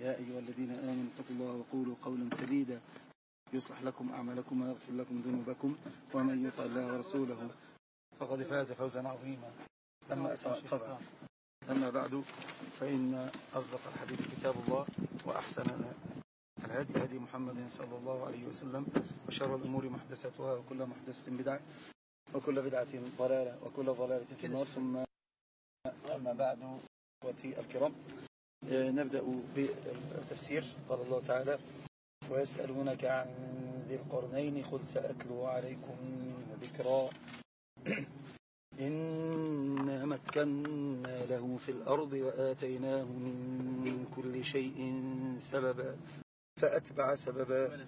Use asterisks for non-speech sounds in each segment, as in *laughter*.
يا أيها الذين آمنوا اتقوا الله وقولوا قولا سديدا. يصلح لكم أعمالكم ويغفر لكم ذنوبكم ومن يطع الله ورسوله فقد فاز فوزا عظيما. أما فضل أما بعد فإن أصدق الحديث كتاب الله وأحسن الهدي هدي محمد صلى الله عليه وسلم وشر الأمور محدثاتها وكل محدثة بدعة وكل بدعة ضلالة وكل ضلالة في النار. ثم أما بعد أخوتي الكرام نبدأ بالتفسير قال الله تعالى ويسألونك عن ذي القرنين قل سأتلو عليكم من ذكرى *clears throat* إنا مكنا له في الأرض وآتيناه من كل شيء سببا فأتبع سببا.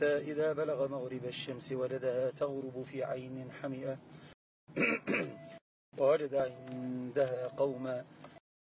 فإذا بلغ مغرب الشمس ولدها تغرب في عين حمئة. *clears throat* ووجد عندها قوما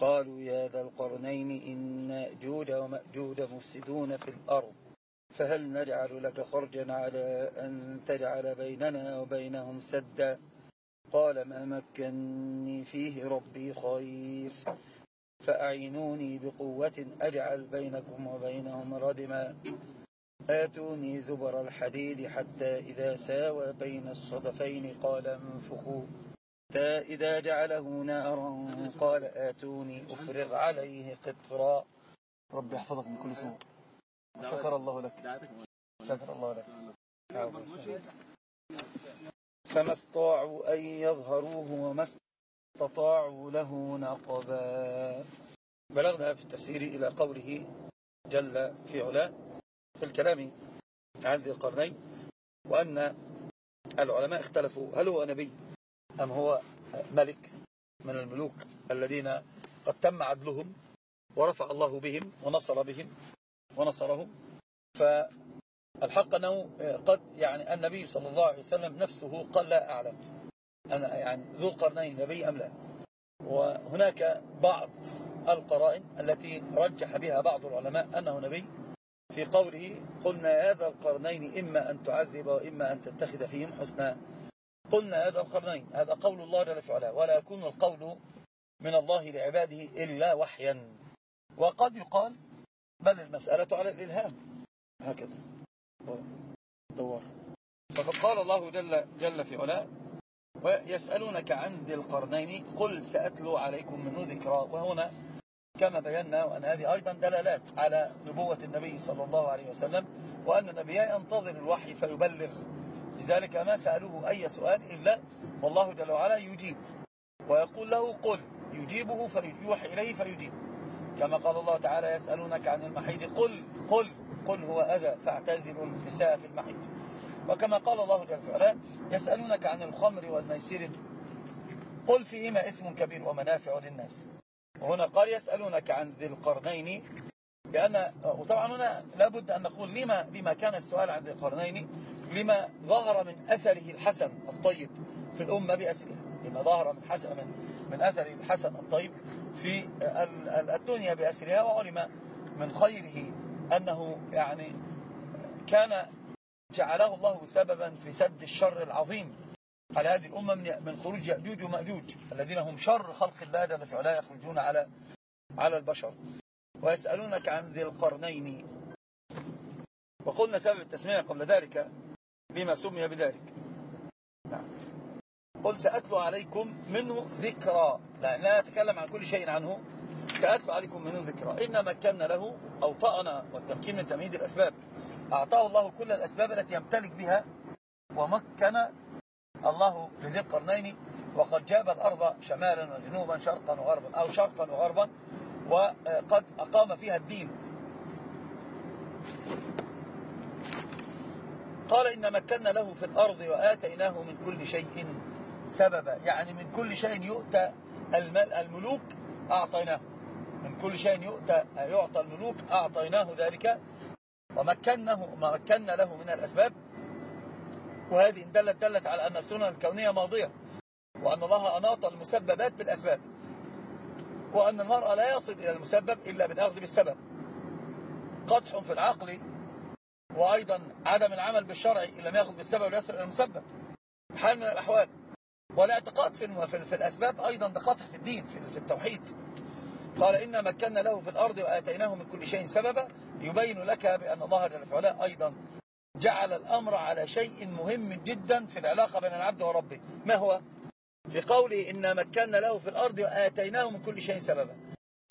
قالوا يا ذا القرنين إن أجود ومأجود مفسدون في الأرض فهل نجعل لك خرجا على أن تجعل بيننا وبينهم سدا؟ قال ما مكني فيه ربي خير فأعينوني بقوة أجعل بينكم وبينهم ردما. آتوني زبر الحديد حتى إذا ساوى بين الصدفين قال انفخوا. إذا جعله نارا قال آتوني أفرغ عليه قطرا. رب يحفظك من كل سوء. شكر الله لك. شكر الله لك. فما استطاعوا أن يظهروه وما استطاعوا له نقبا. بلغنا في التفسير إلى قوله جل في علا في الكلام عن ذي القرنين وأن العلماء اختلفوا. هل هو نبي؟ أم هو ملك من الملوك الذين قد تم عدلهم ورفع الله بهم ونصر بهم ونصرهم؟ فالحق أنه قد يعني النبي صلى الله عليه وسلم نفسه قال لا أعلم أنا يعني ذو القرنين نبي أم لا. وهناك بعض القرائن التي رجح بها بعض العلماء أنه نبي في قوله قلنا هذا القرنين إما أن تعذب وإما أن تتخذ فيهم حسنا. قلنا هذا القرنين هذا قول الله جل في علاه ولا يكون القول من الله لعباده إلا وحيا. وقد يقال بل المسألة على الإلهام. هكذا. دور فقد قال الله جل, جل في علاه ويسألونك عن ذي القرنين قل سأتلو عليكم منه ذكرى. وهنا كما بينا وأن هذه أيضا دلالات على نبوة النبي صلى الله عليه وسلم وأن النبي ينتظر الوحي فيبلغ لذلك ما سألوه أي سؤال إلا والله جل وعلا يجيب. ويقول له قل يجيبه فيوحي إليه فيجيب كما قال الله تعالى يسألونك عن المحيط قل قل قل هو أذى فاعتزلوا النساء في المحيط وكما قال الله جل وعلا يسألونك عن الخمر والميسر قل فيهما اسم كبير ومنافع للناس. وهنا قال يسألونك عن ذي القرنين لأن وطبعا هنا لابد أن نقول لما, لما كان السؤال عن القرنين لما ظهر من أثره الحسن الطيب في الأمة بأسرها لما ظهر من حسن من, من أثره الحسن الطيب في الدنيا بأسرها وعلم من خيره أنه يعني كان جعله الله سببا في سد الشر العظيم على هذه الأمة من خروج يأجوج ومأجوج الذين هم شر خلق الله جل في علاه يخرجون على على البشر. ويسألونك عن ذي القرنين. وقلنا سبب التسمية قبل ذلك لما سمي بذلك. نعم. قل سأتلو عليكم منه ذكرى. لا أتكلم عن كل شيء عنه. سأتلو عليكم منه ذكرى. إن مكنا له أوطأنا والتمكين من تمهيد الأسباب. أعطاه الله كل الأسباب التي يمتلك بها. ومكن الله في ذي القرنين. وقد جاب الأرض شمالا وجنوبا شرقا وغربا أو شرقا وغربا وقد أقام فيها الدين. قال إن مكنا له في الأرض وآتيناه من كل شيء سببا. يعني من كل شيء يؤتى الملوك أعطيناه. من كل شيء يؤتى يعطى الملوك أعطيناه ذلك. ومكنه مكنا له من الأسباب. وهذه إن دلت دلت على أن السنن الكونية ماضية. وأن الله أناط المسببات بالأسباب. وأن المرأة لا يصل إلى المسبب إلا بالأخذ بالسبب. قدح في العقل وأيضا عدم العمل بالشرع إن لم يأخذ بالسبب ليصل إلى المسبب. حال من الأحوال والاعتقاد في, في, في الأسباب أيضا ده قطع في الدين في, في التوحيد. قال إنا مكنا له في الأرض وآتيناه من كل شيء سببا يبين لك بأن الله جل وعلا أيضا جعل الأمر على شيء مهم جدا في العلاقة بين العبد وربه. ما هو؟ في قوله إنا مكنا له في الأرض وآتيناه من كل شيء سببا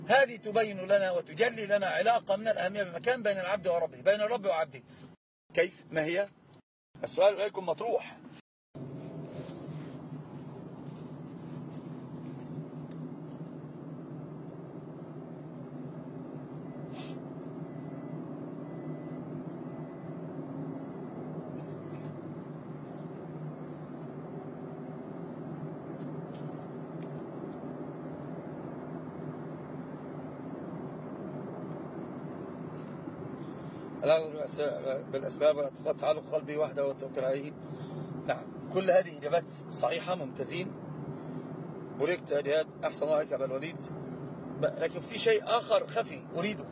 هذه تبين لنا وتجلي لنا علاقة من الأهمية بمكان بين العبد وربه بين الرب وعبده كيف؟ ما هي؟ السؤال إليكم مطروح بالأسباب والاعتقاد تعلق قلبي وحده والتوكل عليه نعم كل هذه إجابات صحيحة ممتازين. بريكت جهاد أحسن رأيك أبا الوليد. لكن في شيء آخر خفي أريده.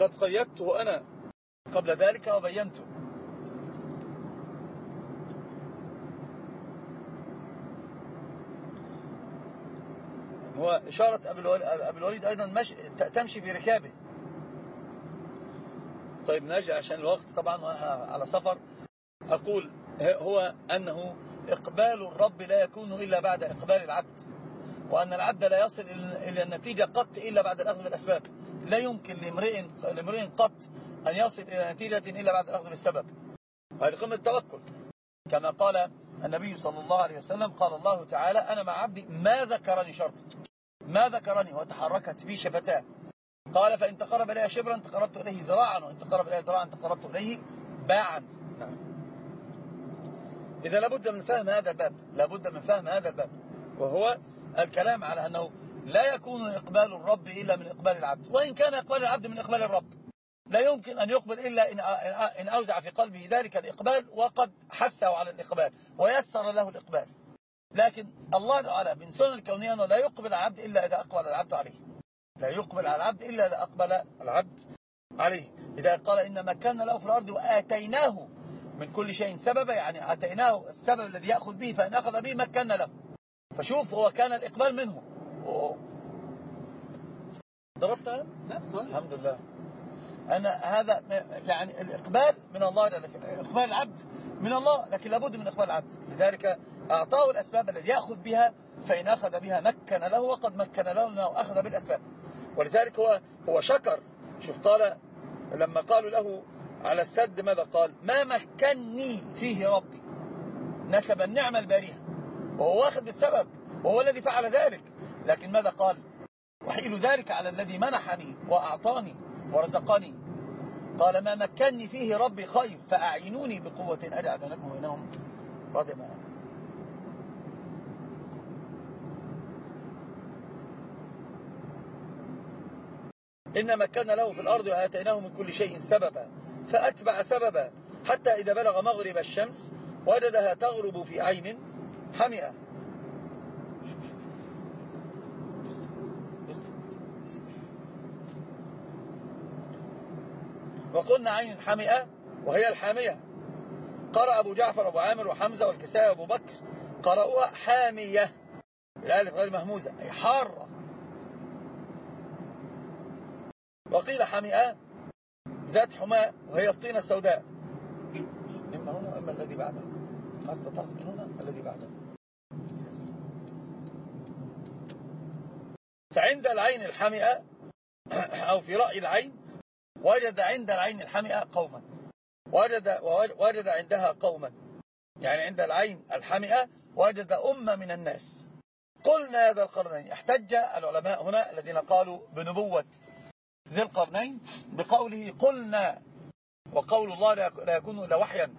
قد قيدته أنا قبل ذلك وبينته هو إشارة أبي الوليد أيضا مش... تمشي في ركابه. طيب نجي عشان الوقت طبعا على سفر أقول هو أنه إقبال الرب لا يكون إلا بعد إقبال العبد وأن العبد لا يصل إلى النتيجة قط إلا بعد الأخذ بالأسباب. لا يمكن لامرئ لامرئ قط أن يصل إلى نتيجة إلا بعد الأخذ بالسبب. هذه قمة التوكل كما قال النبي صلى الله عليه وسلم قال الله تعالى أنا مع عبدي ما ذكرني شرط ما ذكرني وتحركت بي شفتاه قال فإن تقرب إلي شبرا تقربت إليه ذراعا وإن تقرب إلي ذراعا تقربت إليه باعا. نعم. إذا لابد من فهم هذا الباب لابد من فهم هذا الباب وهو الكلام على أنه لا يكون إقبال الرب إلا من إقبال العبد وإن كان إقبال العبد من إقبال الرب لا يمكن أن يقبل إلا إن أوزع في قلبه ذلك الإقبال وقد حثه على الإقبال ويسر له الإقبال. لكن الله تعالى من سنن الكونية أنه لا يقبل العبد إلا إذا أقبل العبد عليه. لا يقبل على العبد إلا إذا أقبل العبد عليه. إذا قال إن مكنا له في الأرض وآتيناه من كل شيء سببا يعني آتيناه السبب الذي يأخذ به فإن أخذ به مكنا له. فشوف هو كان الإقبال منه. ضربتها؟ لا الحمد لله. أنا هذا يعني الإقبال من الله إقبال العبد من الله لكن لابد من إقبال العبد. لذلك أعطاه الأسباب الذي يأخذ بها فإن أخذ بها مكن له وقد مكن له أنه أخذ بالأسباب. ولذلك هو هو شكر. شوف قال لما قالوا له على السد ماذا قال؟ ما مكنني فيه ربي. نسب النعمة البارية. وهو واخذ بالسبب وهو الذي فعل ذلك. لكن ماذا قال؟ وحيل ذلك على الذي منحني وأعطاني ورزقني. قال ما مكنني فيه ربي خير فأعينوني بقوة أجعل لكم وبينهم رضما إن مكنا له في الأرض وآتيناه من كل شيء سببا فأتبع سببا حتى إذا بلغ مغرب الشمس وجدها تغرب في عين حمئة. وقلنا عين حمئة وهي الحامية. قرأ أبو جعفر أبو عامر وحمزة والكسائي وأبو بكر قرأوها حامية. الألف غير مهموزة أي حارة وقيل حمئة ذات حماء وهي الطينة السوداء. إما هنا وإما الذي بعده. ما استطعت من هنا الذي بعده. فعند العين الحمئة *clears throat* أو في رأي العين وجد عند العين الحمئة قوما. وجد, وجد عندها قوما. يعني عند العين الحمئة وجد أمة من الناس. قلنا يا ذا القرنين احتج العلماء هنا الذين قالوا بنبوة. ذي القرنين بقوله قلنا وقول الله لا يكون إلا وحيا.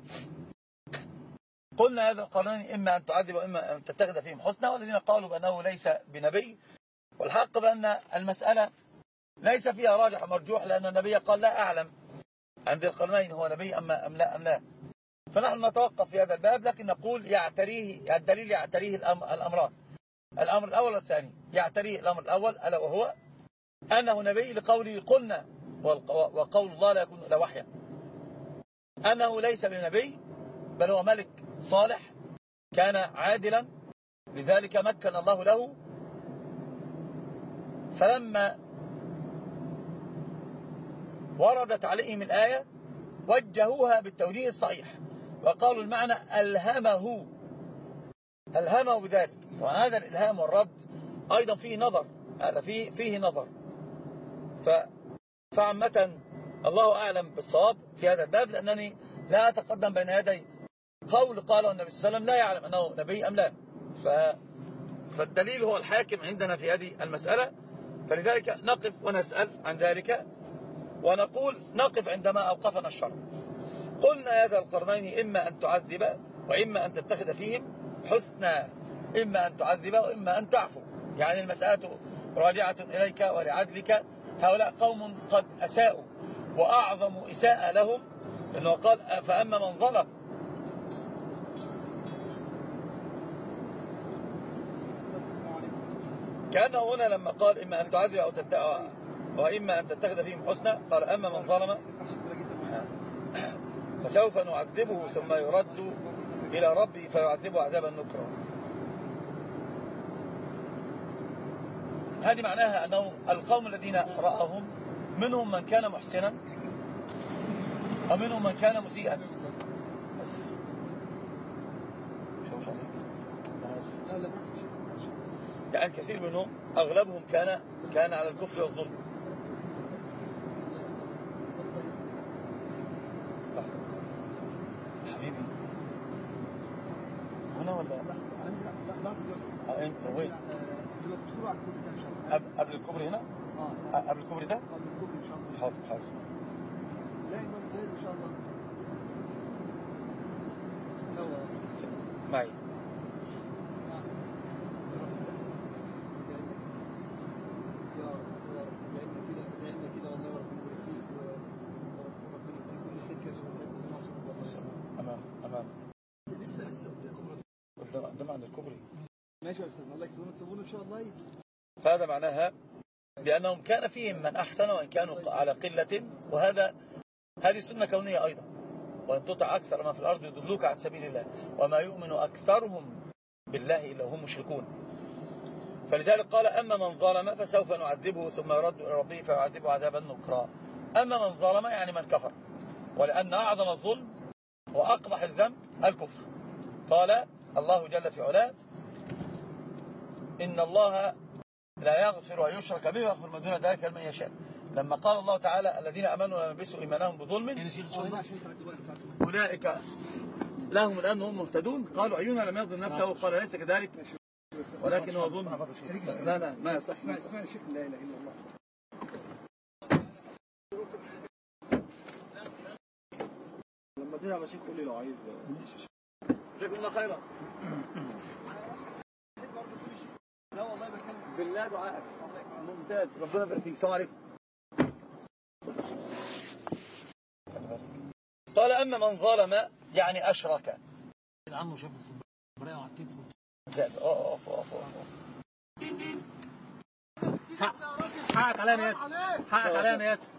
قلنا هذا القرنين إما أن تعذب وإما أن تتخذ فيهم حسنا والذين قالوا بأنه ليس بنبي. والحق بأن المسألة ليس فيها راجح مرجوح لأن النبي قال لا أعلم عن ذي القرنين هو نبي أما أم لا أم لا. فنحن نتوقف في هذا الباب لكن نقول يعتريه الدليل يعتريه الأمران. الأمر الأول والثاني يعتريه الأمر الأول ألا وهو أنه نبي لقوله قلنا وقول الله لا يكون إلا وحيا. أنه ليس بنبي بل هو ملك صالح كان عادلا لذلك مكن الله له. فلما وردت عليهم الآية وجهوها بالتوجيه الصحيح وقالوا المعنى ألهمه. ألهمه بذلك. وهذا الإلهام والرد أيضا فيه نظر. هذا فيه, فيه نظر. ف فعامة الله أعلم بالصواب في هذا الباب لأنني لا أتقدم بين يدي قول قاله النبي صلى الله عليه وسلم لا يعلم أنه نبي أم لا. ف فالدليل هو الحاكم عندنا في هذه المسألة. فلذلك نقف ونسأل عن ذلك ونقول نقف عندما أوقفنا الشرع. قلنا هذا القرنين إما أن تعذب وإما أن تتخذ فيهم حسنا إما أن تعذب وإما أن تعفو. يعني المسألة راجعة إليك ولعدلك هؤلاء قوم قد أساءوا وأعظم إساءة لهم لأنه قال فأما من ظلم. كأنه هنا لما قال إما أن تعذب أو تتقى وإما أن تتخذ فيهم حسنا قال أما من ظلم فسوف نعذبه ثم يرد إلى ربه فيعذبه عذابا نكرا. هذه معناها أنه القوم الذين رأهم منهم من كان محسنا ومنهم من كان مسيئا. يعني كثير منهم أغلبهم كان كان على الكفر والظلم. حبيبي. هنا ولا؟ لحظة لحظة آه انت وين؟ لما تدخلوا على الكوبري ده إن شاء الله. قبل الكوبري هنا؟ آه آه، قبل الكوبري ده؟ قبل الكوبري إن شاء الله. حاضر حاضر. لا إمام إن شاء الله. معي يا رب يا رب ادعي لنا كده ادعي لنا كده والله يا رب يبارك فيك وربنا يجزيك كل خير كده عشان سيدنا سمع صوت الله امام امام لسه لسه قدامكم قدام قدام عند الكوبري ماشي يا استاذنا الله إن شاء الله فهذا معناها بأنهم كان فيهم من أحسن وإن كانوا على قلة وهذا هذه سنة كونية أيضا. وأن تطع أكثر ما في الأرض يدلوك عن سبيل الله وما يؤمن أكثرهم بالله إلا هم مشركون. فلذلك قال أما من ظلم فسوف نعذبه ثم يرد إلى ربه فيعذبه عذابا نكرا. أما من ظلم يعني من كفر. ولأن أعظم الظلم وأقبح الذنب الكفر. قال الله جل في علاه إن الله لا يغفر ويشرك به ويغفر ما دون ذلك لمن يشاء. لما قال الله تعالى الذين آمنوا ولم يلبسوا إيمانهم بظلم تعدوا أولئك لهم الأمن هم مهتدون. قالوا أينا لم يظلم نفسه؟ قال ليس كذلك؟ ولكن هو ظلم. لا لا ما يصح. اسمع اسمع يا شيخ. لا إله إلا الله. لما تيجي على شيخ قول لي لو عايز. جزاكم الله خيرا. *clears throat* لا والله بتكلم بالله دعائك ممتاز. ربنا يبارك فيك. السلام عليكم. قال أما من ظلم يعني أشرك. عنه شافه في البراءة وعلى التيتر زاد اوف اوف اوف حقك علينا يا ياسر. حقك علينا يا ياسر.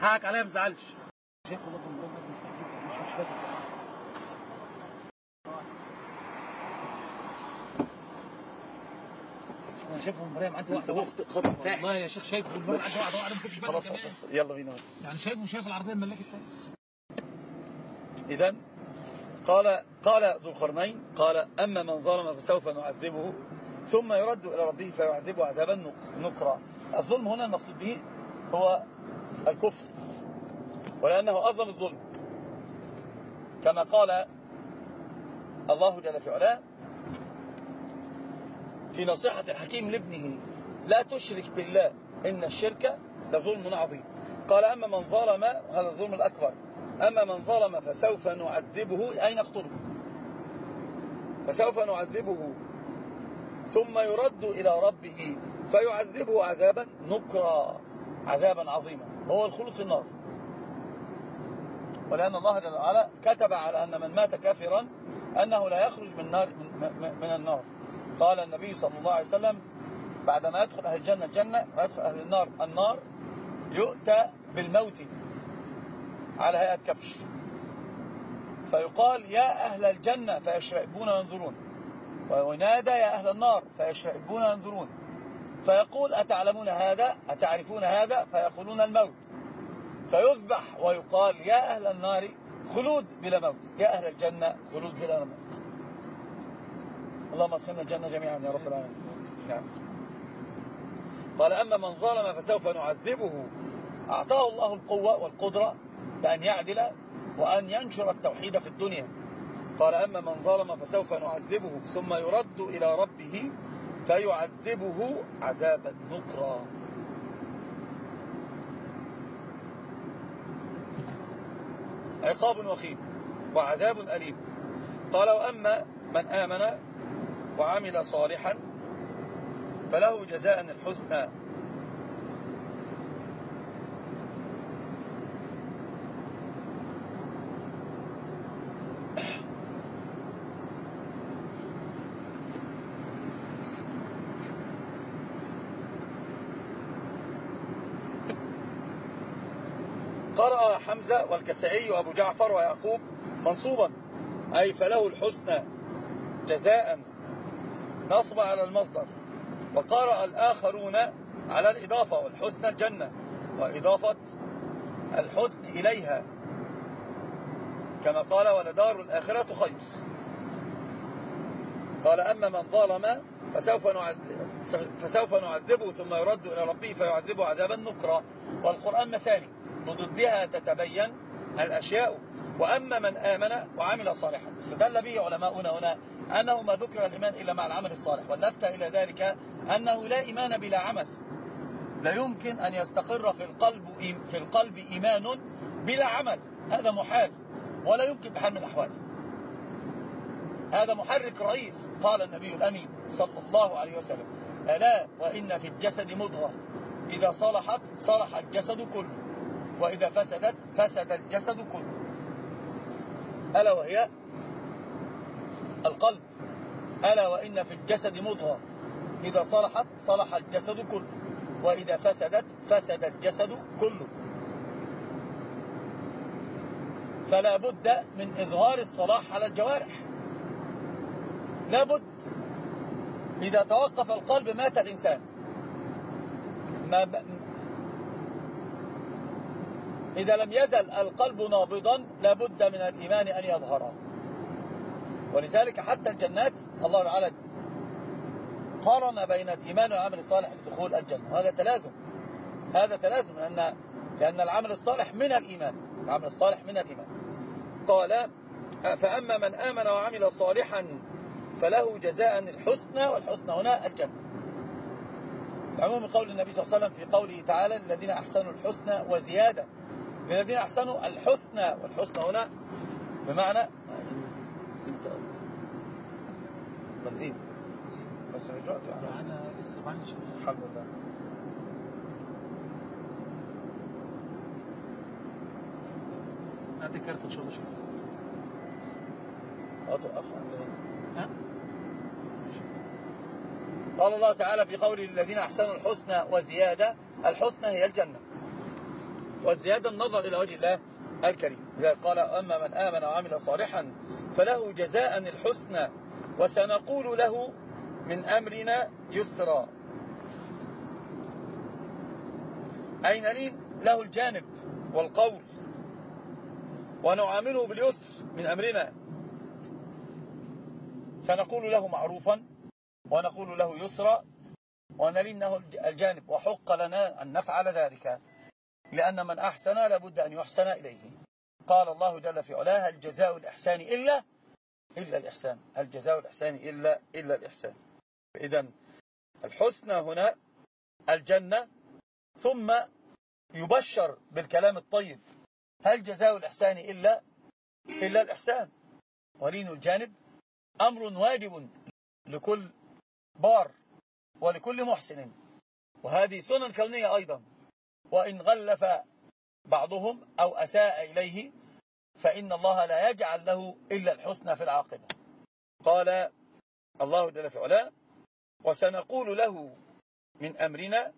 حقك عليا ما تزعلش. شايف والله مش مش فاكر أنا شايفه في المرايه معدي أنت واحدة. فاحش والله يا شيخ شايفه في المرايه معدي واحدة واحدة. خلاص. خلاص. يلا بينا بس. يعني شايفه شايف العربية الملاكة الثانية؟ إذا قال قال ذو القرنين قال أما من ظلم فسوف نعذبه. ثم يرد إلى ربه فيعذبه عذابا نك- نكرا. الظلم هنا المقصود به هو الكفر. ولأنه أظلم الظلم. كما قال الله جل في علاه في نصيحة الحكيم لابنه لا تشرك بالله إن الشرك لظلم عظيم. قال أما من ظلم هذا الظلم الأكبر. أما من ظلم فسوف نعذبه أي نقتله فسوف نعذبه. ثم يرد إلى ربه فيعذبه عذابا نكرا عذابا عظيما. هو الخلود في النار. ولأن الله جل وعلا كتب على أن من مات كافرا أنه لا يخرج من, نار من, النار. قال النبي صلى الله عليه وسلم بعدما يدخل أهل الجنة الجنة ويدخل أهل النار النار يؤتى بالموت على هيئة كبش. فيقال يا أهل الجنة فيشرئبون وينظرون. وينادى يا أهل النار فيشرئبون وينظرون. فيقول أتعلمون هذا؟ أتعرفون هذا؟ فيقولون الموت. فيذبح ويقال يا أهل النار خلود بلا موت. يا أهل الجنة خلود بلا موت. اللهم ادخلنا الجنة جميعا يا رب العالمين. نعم. قال أما من ظلم فسوف نعذبه. أعطاه الله القوة والقدرة بأن يعدل وأن ينشر التوحيد في الدنيا. قال أما من ظلم فسوف نعذبه. ثم يرد إلى ربه فيعذبه عذابا نكرا. عقاب وخيم وعذاب أليم. قال وأما من آمن وعمل صالحا فله جزاء الحسنى. والكسائي وأبو جعفر ويعقوب منصوبا أي فله الحسنى جزاء نصب على المصدر. وقرأ الآخرون على الإضافة والحسنى الجنة وإضافة الحسن إليها. كما قال ولدار الآخرة خير. قال أما من ظلم فسوف نعذب فسوف نعذبه ثم يرد إلى ربه فيعذبه عذابا نكرا. والقرآن مثالي بضدها تتبين الأشياء. وأما من آمن وعمل صالحا. استدل به علماؤنا هنا أنه ما ذكر الإيمان إلا مع العمل الصالح. واللفت إلى ذلك أنه لا إيمان بلا عمل. لا يمكن أن يستقر في القلب في القلب إيمان بلا عمل. هذا محال. ولا يمكن بحال من الأحوال. هذا محرك رئيس. قال النبي الأمين صلى الله عليه وسلم ألا وإن في الجسد مضغة. إذا صلحت صلح الجسد كله. وإذا فسدت فسد الجسد كله. ألا وهي القلب. ألا وإن في الجسد مضغة. إذا صلحت صلح الجسد كله. وإذا فسدت فسد الجسد كله. فلا بد من إظهار الصلاح على الجوارح. لا بد. إذا توقف القلب مات الإنسان. ما. إذا لم يزل القلب نابضا لابد من الإيمان أن يظهر. ولذلك حتى الجنات الله تعالى قارن بين الإيمان والعمل الصالح لدخول الجنة. وهذا تلازم. هذا تلازم لأن, لأن العمل الصالح من الإيمان. العمل الصالح من الإيمان. قال فأما من آمن وعمل صالحا فله جزاء الحسنى والحسنى هنا الجنة. عموم قول النبي صلى الله عليه وسلم في قوله تعالى الذين أحسنوا الحسنى وزيادة. للذين أحسنوا الحسنى والحسنى هنا بمعنى بنزين. بس مش يعني. أنا لسه معايا. الحمد لله. هات الكارت إن شاء الله شوف آه توقف عند ها؟ قال الله تعالى في قوله للذين أحسنوا الحسنى وزيادة الحسنى هي الجنة. والزيادة النظر إلى وجه الله الكريم. قال أما من آمن وعمل صالحا فله جزاء الحسنى وسنقول له من أمرنا يسرا. أين لي؟ له الجانب والقول. ونعامله باليسر من أمرنا. سنقول له معروفا ونقول له يسرا. ونلينه الجانب. وحق لنا أن نفعل ذلك. لأن من أحسن لابد أن يحسن إليه. قال الله جل في علاه الجزاء الإحسان إلا إلا الإحسان الجزاء الإحسان إلا إلا الإحسان إذا الحسنى هنا الجنة ثم يبشر بالكلام الطيب. هل جزاء الإحسان إلا إلا الإحسان ولين الجانب أمر واجب لكل بار ولكل محسن. وهذه سنن كونية أيضا وإن غلف بعضهم أو أساء إليه فإن الله لا يجعل له إلا الحسنى في العاقبة. قال الله جل في علاه وسنقول له من أمرنا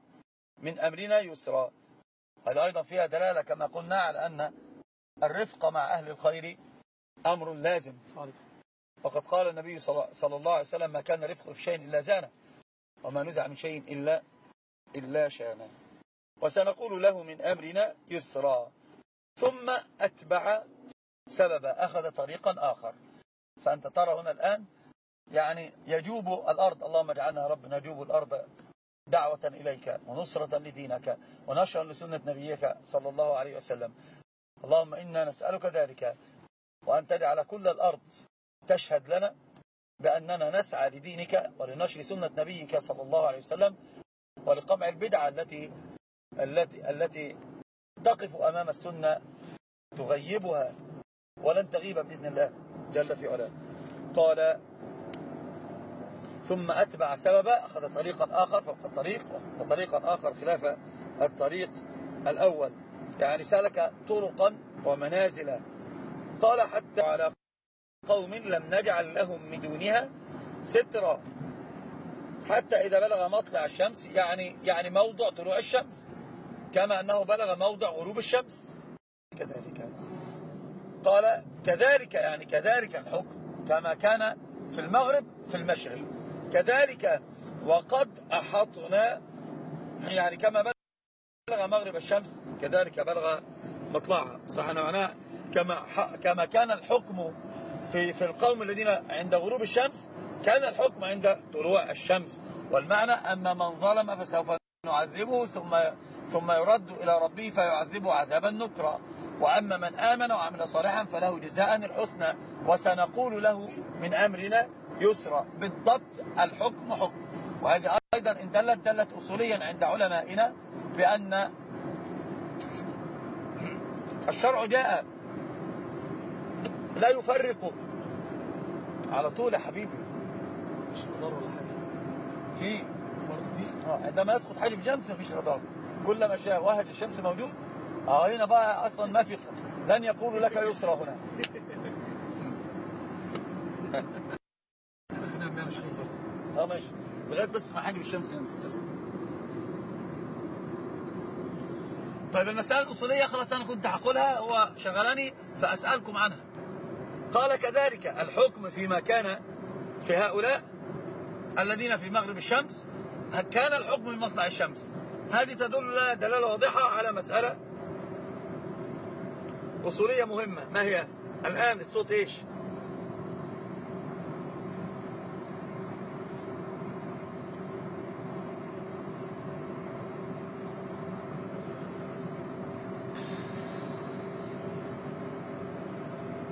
من أمرنا يسرا. هذا أيضا فيها دلالة كما قلنا على أن الرفق مع أهل الخير أمر لازم. صالح وقد قال النبي صلى الله عليه وسلم ما كان رفق في شيء إلا زانه وما نزع من شيء إلا إلا شانه. وسنقول له من أمرنا يسرا. ثم أتبع سببا أخذ طريقا آخر. فأنت ترى هنا الآن يعني يجوب الأرض اللهم اجعلنا رب نجوب الأرض دعوة إليك ونصرة لدينك ونشرا لسنة نبيك صلى الله عليه وسلم. اللهم إنا نسألك ذلك وأن تجعل كل الأرض تشهد لنا بأننا نسعى لدينك ولنشر سنة نبيك صلى الله عليه وسلم ولقمع البدعة التي التي التي تقف أمام السنة تغيبها ولن تغيب بإذن الله جل في علاه. قال ثم أتبع سببا أخذ طريقا آخر فوق الطريق وطريقا آخر خلاف الطريق الأول. يعني سلك طرقا ومنازل. قال حتى على قوم لم نجعل لهم من دونها سترا. حتى إذا بلغ مطلع الشمس يعني يعني موضع طلوع الشمس. كما أنه بلغ موضع غروب الشمس. كذلك. قال كذلك يعني كذلك الحكم كما كان في المغرب في المشرق. كذلك وقد أحطنا يعني كما بلغ مغرب الشمس كذلك بلغ مطلعها. صح معناه كما كما كان الحكم في في القوم الذين عند غروب الشمس كان الحكم عند طلوع الشمس. والمعنى أما من ظلم فسوف نعذبه ثم ثم يرد إلى ربه فيعذبه عذابا نكرا. وأما من آمن وعمل صالحا فله جزاء الحسنى. وسنقول له من أمرنا يسرا. بالضبط الحكم حكم. وهذه أيضا إن دلت دلت أصوليا عند علمائنا بأن الشرع جاء لا يفرق. على طول يا حبيبي. مش رادار ولا حاجة. في برضه في؟ آه، عندما يسقط حاجب شمس مفيش رادار كلما شاء وهج الشمس موجود هنا بقى أصلا ما في لن يقول لك يسرى هنا. إحنا خلينا 120 برضه آه ماشي. لغاية بس ما حاجب الشمس ينزل طيب المسألة الأصولية خلاص أنا كنت هقولها هو شغلني فأسألكم عنها. قال كذلك الحكم فيما كان في هؤلاء الذين في مغرب الشمس كان الحكم من مطلع الشمس. هذه تدل دلالة واضحة على مسألة أصولية مهمة. ما هي؟ الآن الصوت إيش؟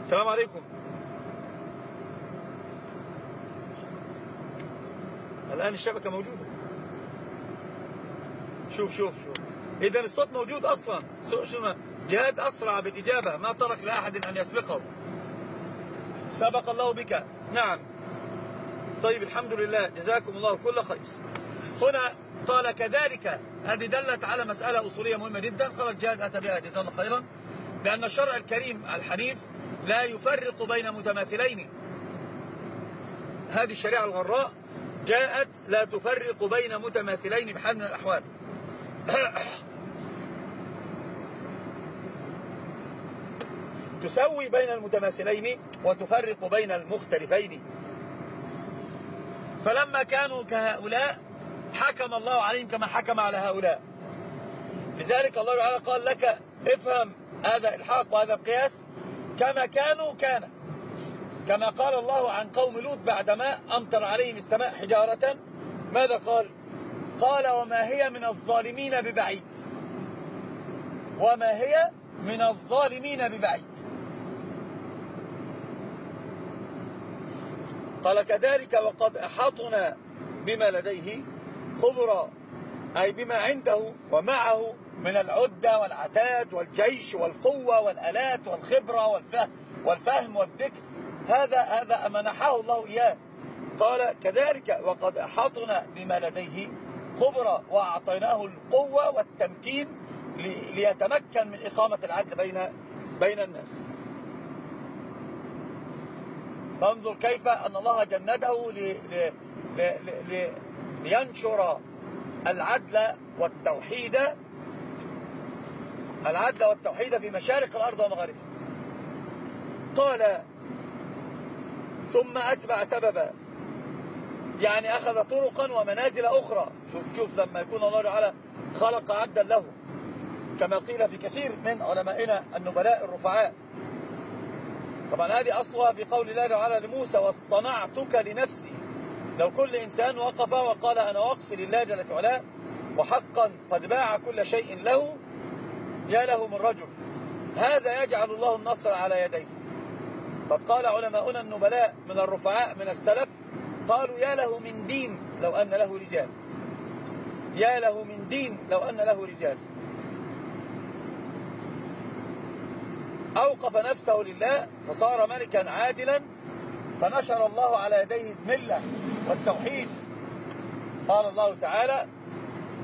السلام عليكم. الآن الشبكة موجودة. شوف شوف شوف. إذا الصوت موجود أصلا. جهاد أسرع بالإجابة. ما ترك لأحد أن يسبقه. سبق الله بك. نعم. طيب الحمد لله. جزاكم الله كل خير. هنا قال كذلك. هذه دلت على مسألة أصولية مهمة جدا. خلاص جهاد أتى بها. جزاه الله خيرا. بأن الشرع الكريم الحنيف لا يفرق بين متماثلين. هذه الشريعة الغراء جاءت لا تفرق بين متماثلين بحال من الأحوال. *coughs* تسوي بين المتماثلين وتفرق بين المختلفين. فلما كانوا كهؤلاء حكم الله عليهم كما حكم على هؤلاء. لذلك الله تعالى قال لك افهم هذا الحق وهذا القياس كما كانوا كان. كما قال الله عن قوم لوط بعدما أمطر عليهم السماء حجارة. ماذا قال؟ قال وما هي من الظالمين ببعيد. وما هي من الظالمين ببعيد. قال كذلك وقد أحطنا بما لديه خبرا أي بما عنده ومعه من العدة والعتاد والجيش والقوة والألات والخبرة والفهم, والفهم والذكر. هذا هذا منحه الله إياه. قال كذلك وقد أحطنا بما لديه خبرا وأعطيناه القوة والتمكين ليتمكن من إقامة العدل بين بين الناس. فانظر كيف أن الله جنده لي لي لي لينشر العدل والتوحيد العدل والتوحيد في مشارق الأرض ومغاربها. قال ثم أتبع سببا يعني أخذ طرقا ومنازل أخرى. شوف شوف لما يكون الله تعالى خلق عبدا له. كما قيل في كثير من علمائنا النبلاء الرفعاء. طبعا هذه أصلها في قول الله تعالى لموسى واصطنعتك لنفسي. لو كل إنسان وقف وقال أنا وقف لله جل في علاه وحقا قد باع كل شيء له يا له من رجل. هذا يجعل الله النصر على يديه. قد قال علماؤنا النبلاء من الرفعاء من السلف قالوا يا له من دين لو أن له رجال. يا له من دين لو أن له رجال. أوقف نفسه لله فصار ملكا عادلا فنشر الله على يديه الملة والتوحيد. قال الله تعالى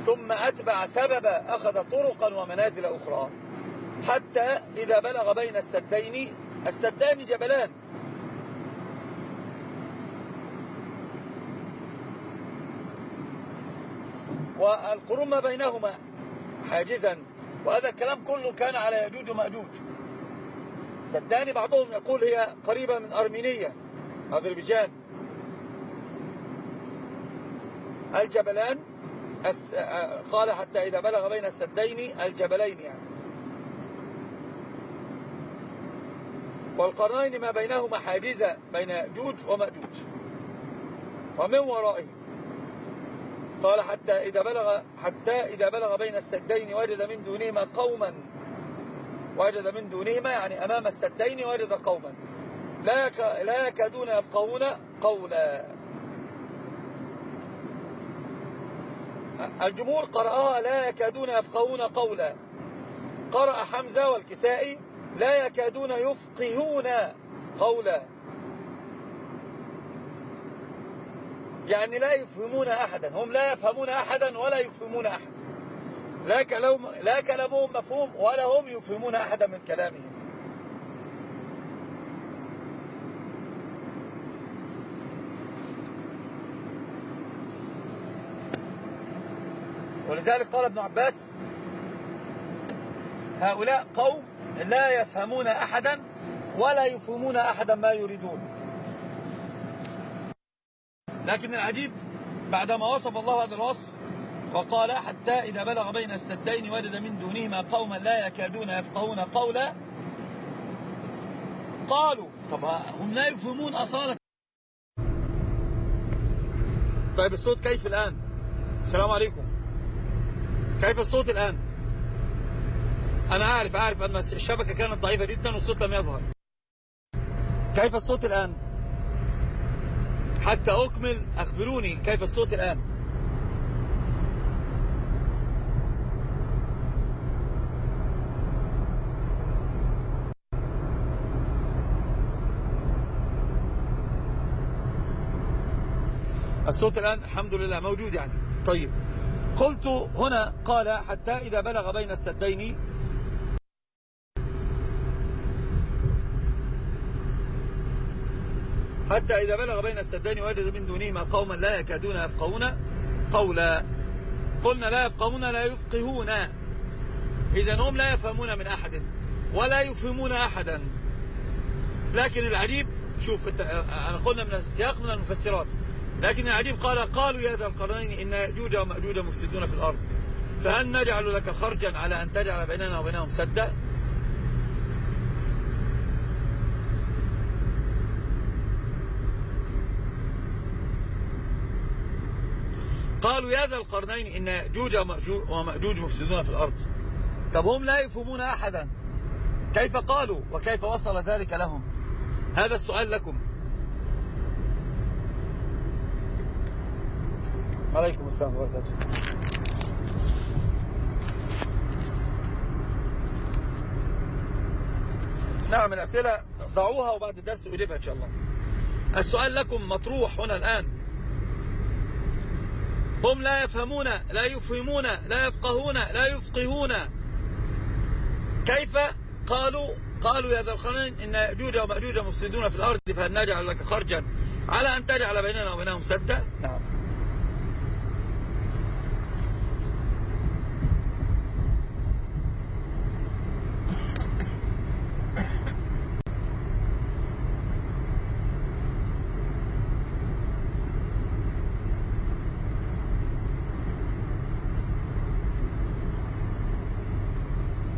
ثم أتبع سببا أخذ طرقا ومنازل أخرى حتى إذا بلغ بين السدين السدان جبلان والقرون ما بينهما حاجزا. وهذا الكلام كله كان على يجوج ومأجوج. سدان بعضهم يقول هي قريبة من أرمينيا أذربيجان. الجبلان قال حتى إذا بلغ بين السدين الجبلين يعني. والقرنين ما بينهما حاجزة بين يأجوج ومأجوج. ومن ورائه قال حتى إذا بلغ حتى إذا بلغ بين السدين وجد من دونهما قوما. وجد من دونهما يعني أمام السدين وجد قوما. لا لا يكادون يفقهون قولا. الجمهور قرأها لا يكادون يفقهون قولا. قرأ حمزة والكسائي لا يكادون يفقهون قولا. يعني لا يفهمون أحدا. هم لا يفهمون أحدا ولا يفهمون أحد. لا, كلام لا كلامهم مفهوم ولا هم يفهمون أحدا من كلامهم. ولذلك قال ابن عباس هؤلاء قوم لا يفهمون أحدا ولا يفهمون أحدا ما يريدون. لكن العجيب بعدما وصف الله هذا الوصف وقال حتى إذا بلغ بين السدين وجد من دونهما قوما لا يكادون يفقهون قولا قالوا طب هم لا يفهمون أصالة. طيب الصوت كيف الآن؟ السلام عليكم. كيف الصوت الآن؟ أنا عارف عارف أن الشبكة كانت ضعيفة جدا والصوت لم يظهر. كيف الصوت الآن؟ حتى أكمل. أخبروني كيف الصوت الآن. الصوت الآن الحمد لله موجود يعني. طيب. قلت هنا قال حتى إذا بلغ بين السدين حتى إذا بلغ بين السدين وجد من دونهما قوما لا يكادون يفقهون قولا. قلنا لا يفقهون لا يفقهون. إذا هم لا يفهمون من أحد ولا يفهمون أحدا. لكن العجيب شوف أنا قلنا من السياق من المفسرات. لكن العجيب قال قالوا يا ذا القرنين إن يأجوج ومأجوج مفسدون في الأرض. فهل نجعل لك خرجا على أن تجعل بيننا وبينهم سدا؟ قالوا يا ذا القرنين إن يأجوج ومأجوج مفسدون في الأرض. طب هم لا يفهمون أحدا. كيف قالوا وكيف وصل ذلك لهم؟ هذا السؤال لكم. عليكم السلام الله. نعم الأسئلة ضعوها وبعد الدرس أجيبها إن شاء الله. السؤال لكم مطروح هنا الآن. هم لا يفهمون لا يفهمون لا يفقهون لا يفقهون. كيف؟ قالوا قالوا يا ذا القرنين إن يأجوج ومأجوج مفسدون في الأرض فهل نجعل لك خرجا. على أن تجعل بيننا وبينهم سدا؟ نعم.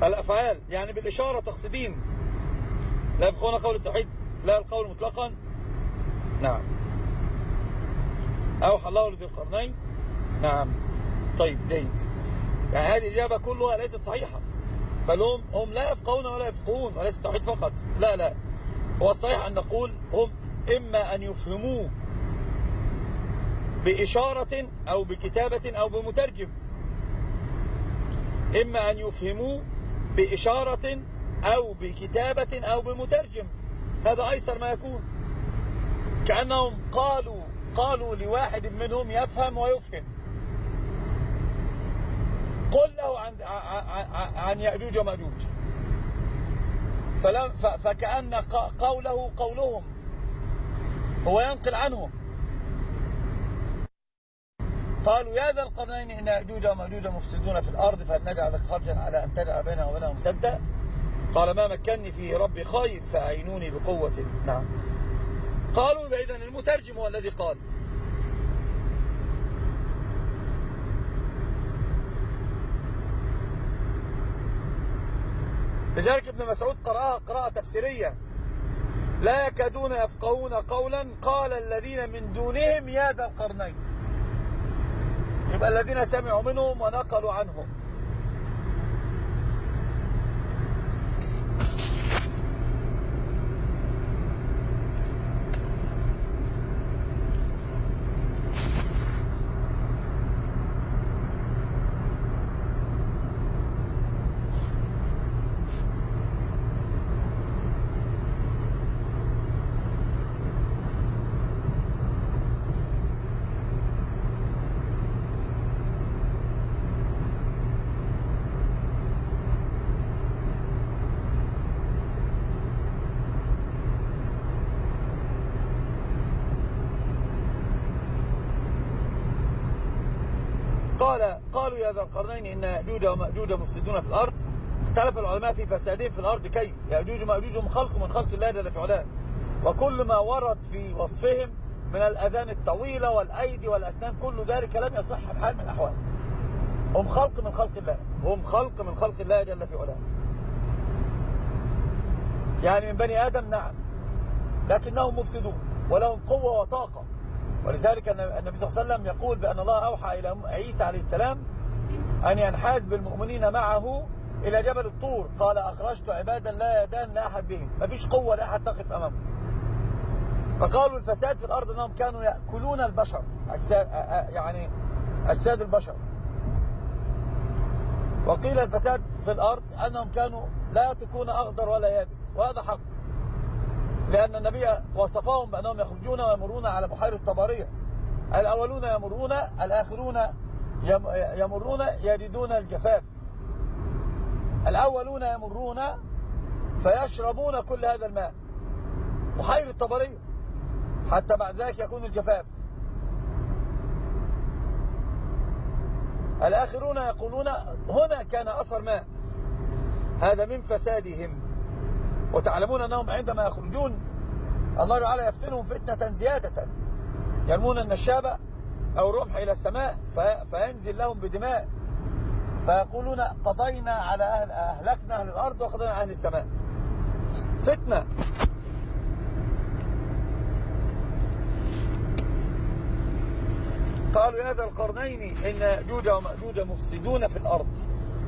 الأفعال يعني بالإشارة تقصدين. لا يبقون قول التوحيد لا القول مطلقا. نعم. أوحى الله لذي القرنين. نعم. طيب جيد. يعني هذه الإجابة كلها ليست صحيحة. بل هم, هم لا يفقهون ولا يفقهون وليس التوحيد فقط. لا لا. هو الصحيح أن نقول هم إما أن يفهموه بإشارة أو بكتابة أو بمترجم. إما أن يفهموه بإشارة أو بكتابة أو بمترجم. هذا أيسر ما يكون. كأنهم قالوا قالوا لواحد منهم يفهم ويفهم. قل له عن عن يأجوج ومأجوج. فكأن قوله قولهم. هو ينقل عنهم. قالوا يا ذا القرنين إن يأجوج ومأجوج مفسدون في الأرض فهل نجعل لك خرجا على أن تجعل بيننا وبينهم سدا قال ما مكني فيه ربي خير فأعينوني بقوة. نعم. قالوا إذن المترجم هو الذي قال. لذلك ابن مسعود قرأها قراءة تفسيرية. لا يكادون يفقهون قولا قال الذين من دونهم يا ذا القرنين. يبقى الذين سمعوا منهم ونقلوا عنهم قال قالوا يا ذا القرنين إن يأجوج ومأجوج مفسدون في الأرض. اختلف العلماء في فسادهم في الأرض كيف؟ يأجوج ومأجوج هم خلق من خلق الله جل في علاه. وكل ما ورد في وصفهم من الأذان الطويلة والأيدي والأسنان كل ذلك لم يصح بحال من الأحوال. هم خلق من خلق الله. هم خلق من خلق الله جل في علاه. يعني من بني آدم نعم لكنهم مفسدون ولهم قوة وطاقة. ولذلك النبي صلى الله عليه وسلم يقول بأن الله أوحى إلى عيسى عليه السلام أن ينحاز بالمؤمنين معه إلى جبل الطور. قال أخرجت عبادا لا يدان لا أحد بهم. ما فيش قوة لا أحد تقف أمامه. فقالوا الفساد في الأرض أنهم كانوا يأكلون البشر. أجساد يعني أجساد البشر. وقيل الفساد في الأرض أنهم كانوا لا يتركون أخضر ولا يابس. وهذا حق. لأن النبي وصفهم بأنهم يخرجون ويمرون على بحيرة طبرية. الأولون يمرون الآخرون يمرون يجدون الجفاف. الأولون يمرون فيشربون كل هذا الماء. بحيرة طبرية حتى بعد ذلك يكون الجفاف. الآخرون يقولون هنا كان أثر ماء. هذا من فسادهم. وتعلمون أنهم عندما يخرجون الله تعالى يفتنهم فتنة زيادة. يرمون النشابة أو الرمح إلى السماء فينزل لهم بدماء. فيقولون قضينا على أهل أهلكنا أهل الأرض وقضينا على أهل السماء. فتنة. قالوا يا ذا القرنين إن يأجوج ومأجوج مفسدون في الأرض.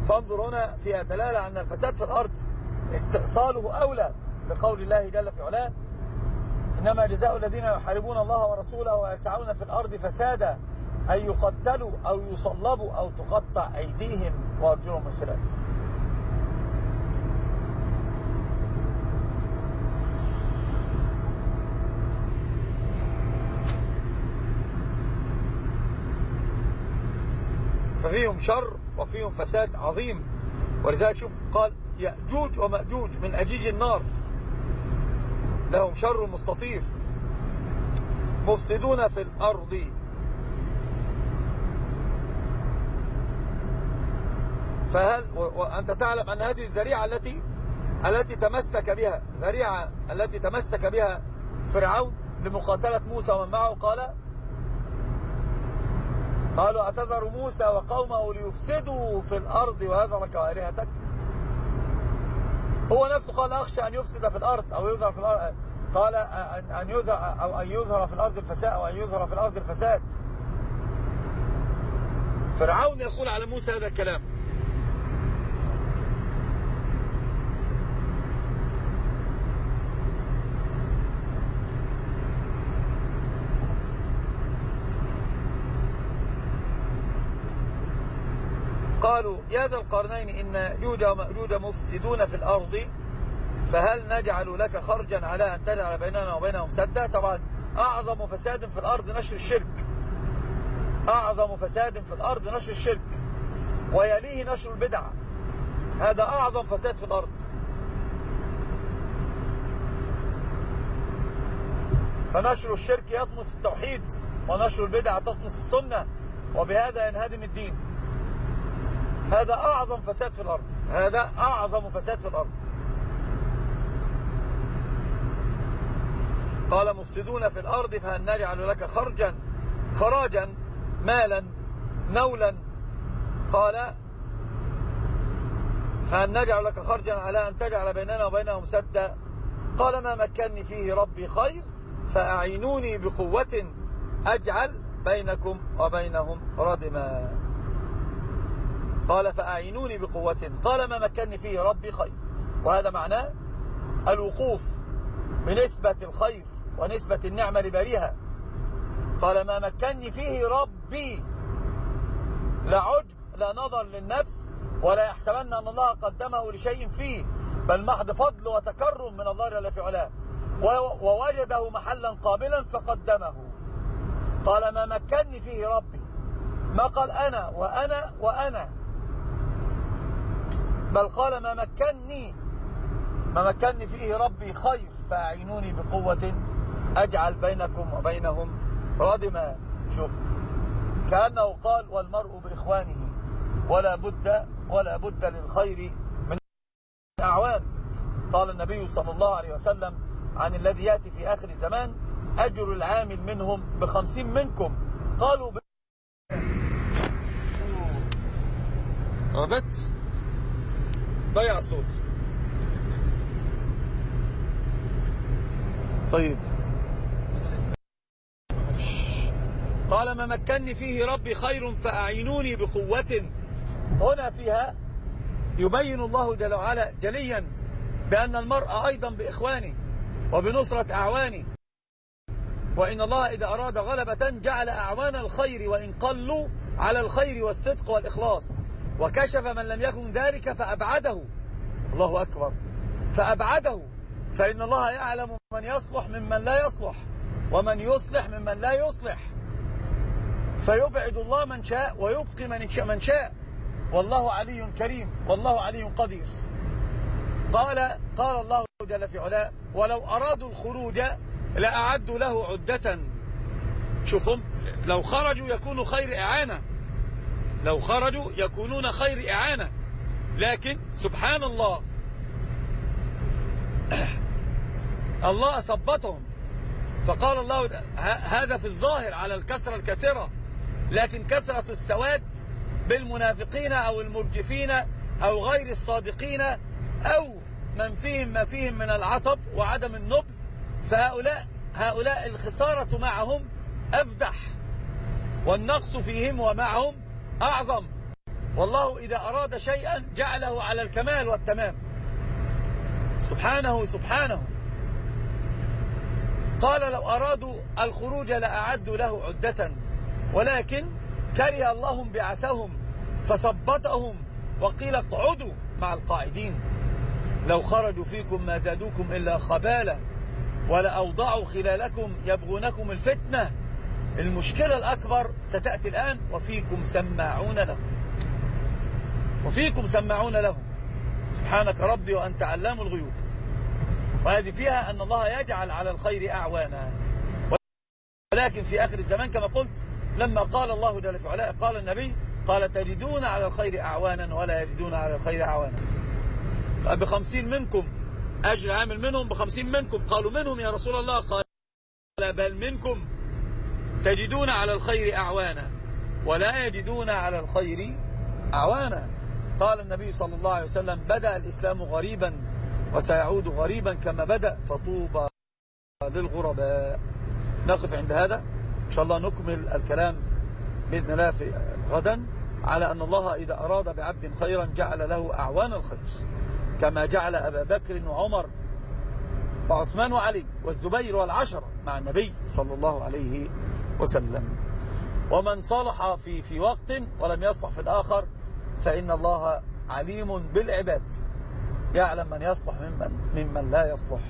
فانظر هنا فيها دلالة أن الفساد في الأرض استئصاله أولى بقول الله جل في علاه. إنما جزاء الذين يحاربون الله ورسوله ويسعون في الأرض فسادا أن يقتلوا أو يصلبوا أو تقطع أيديهم وأرجلهم من خلاف. ففيهم شر وفيهم فساد عظيم. ولذلك شوف قال يأجوج ومأجوج من أجيج النار. لهم شر مستطير. مفسدون في الأرض. فهل وأنت تعلم أن هذه الذريعة التي التي تمسك بها ذريعة التي تمسك بها فرعون لمقاتلة موسى ومن معه؟ قال قالوا أتذر موسى وقومه ليفسدوا في الأرض ويذرك وآلهتك هو نفسه قال أخشى أن يفسد في الأرض أو يظهر في الأرض قال أن يظهر أو أن يظهر في الأرض الفساد أو أن يظهر في الأرض الفساد. فرعون يقول على موسى هذا الكلام. قالوا يا ذا القرنين إن يوجد ومأجوج مفسدون في الأرض فهل نجعل لك خرجا على أن تجعل بيننا وبينهم سدا؟ طبعا أعظم فساد في الأرض نشر الشرك. أعظم فساد في الأرض نشر الشرك. ويليه نشر البدع. هذا أعظم فساد في الأرض. فنشر الشرك يطمس التوحيد ونشر البدع تطمس السنة وبهذا ينهدم الدين. هذا أعظم فساد في الأرض. هذا أعظم فساد في الأرض. قال مفسدون في الأرض فهل نجعل لك خرجا؟ خراجا مالا نولا قال فهل نجعل لك خرجا على أن تجعل بيننا وبينهم سدا؟ قال ما مكنني فيه ربي خير فأعينوني بقوة أجعل بينكم وبينهم ردما. قال فأعينوني بقوة. قال ما مكنني فيه ربي خير. وهذا معناه الوقوف بنسبة الخير ونسبة النعمة لبريها. قال ما مكنني فيه ربي. لا عجب لا نظر للنفس ولا يحسبن أن الله قدمه لشيء فيه بل محض فضل وتكرم من الله جل في علاه. ووجده محلا قابلا فقدمه. قال ما مكنني فيه ربي. ما قال أنا وأنا وأنا. بل قال ما مكنني. ما مكنني فيه ربي خير فأعينوني بقوة أجعل بينكم وبينهم ردما شوف كأنه قال والمرء بإخوانه ولا بد ولا بد للخير من أعوان قال النبي صلى الله عليه وسلم عن الذي يأتي في آخر الزمان أجر العامل منهم بخمسين منكم. قالوا ب... غبت ضيع الصوت طيب. قال ما مكنني فيه ربي خير فأعينوني بقوة. هنا فيها يبين الله جل وعلا جليا بأن المرء أيضا بإخوانه وبنصرة أعوانه. وإن الله إذا أراد غلبة جعل أعوان الخير وإن قلوا على الخير والصدق والإخلاص. وكشف من لم يكن ذلك فأبعده. الله أكبر. فأبعده. فإن الله يعلم من يصلح ممن لا يصلح ومن يصلح ممن لا يصلح. فيبعد الله من شاء ويبقي من من شاء. والله علي كريم. والله علي قدير. قال قال الله جل في علاه ولو أرادوا الخروج لأعدوا له عدة. شوفهم لو خرجوا يكونوا خير إعانة. لو خرجوا يكونون خير إعانة. لكن سبحان الله. *clears throat* الله ثبتهم فقال الله هذا في الظاهر على الكسرة الكثرة لكن كثرة السواد بالمنافقين أو المرجفين أو غير الصادقين أو من فيهم ما فيهم من العطب وعدم النبل فهؤلاء هؤلاء الخسارة معهم أفدح. والنقص فيهم ومعهم أعظم. والله إذا أراد شيئا جعله على الكمال والتمام. سبحانه سبحانه. قال لو أرادوا الخروج لأعدوا له عدة. ولكن كره الله بعثهم فثبتهم وقيل اقعدوا مع القاعدين. لو خرجوا فيكم ما زادوكم إلا خبالة ولأوضعوا خلالكم يبغونكم الفتنة. المشكلة الأكبر ستأتي الآن وفيكم سماعون لهم وفيكم سماعون لهم سبحانك ربي وأنت علام الغيوب. وهذه فيها أن الله يجعل على الخير أعوانا. ولكن في آخر الزمان كما قلت لما قال الله جل في قال النبي قال تجدون على الخير أعوانا ولا يجدون على الخير أعوانا. بخمسين منكم. أجر عامل منهم بخمسين منكم. قالوا منهم يا رسول الله. قال بل منكم. تجدون على الخير أعوانا ولا يجدون على الخير أعوانا. قال النبي صلى الله عليه وسلم بدأ الإسلام غريبا وسيعود غريبا كما بدأ فطوبى للغرباء. نقف عند هذا. إن شاء الله نكمل الكلام بإذن الله في غدا على أن الله إذا أراد بعبد خيرا جعل له أعوان الخير كما جعل أبا بكر وعمر وعثمان وعلي والزبير والعشرة مع النبي صلى الله عليه وسلم ومن صلح في في وقت ولم يصلح في الآخر فإن الله عليم بالعباد. يعلم من يصلح ممن, ممن لا يصلح.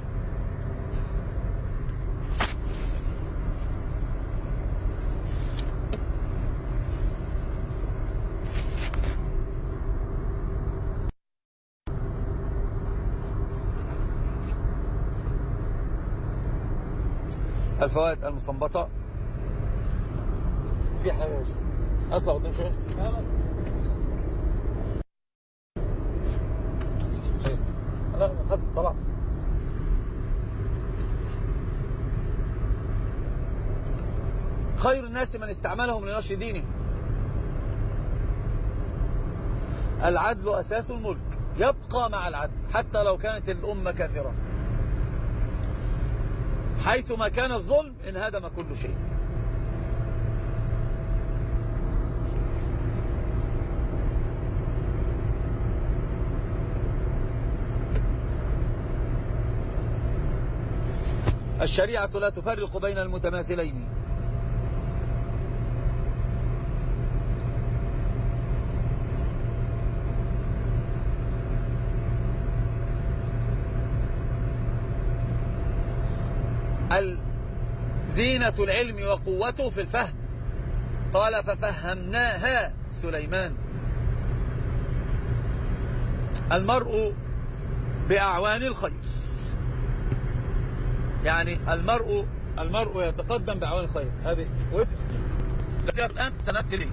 الفوائد المستنبطة. في حاجة أطلع قدام شوية. لا خد طلع خير الناس من استعملهم لنشر دينه. العدل أساس الملك. يبقى مع العدل حتى لو كانت الأمة كافرة. حيثما كان الظلم انهدم كل شيء. الشريعة لا تفرق بين المتماثلين. زينة العلم وقوته في الفهم. قال ففهمناها سليمان. المرء بأعوان الخير. يعني المرء المرء يتقدم بأعوان الخير هذه وفق الآن تنبت لي